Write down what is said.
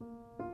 you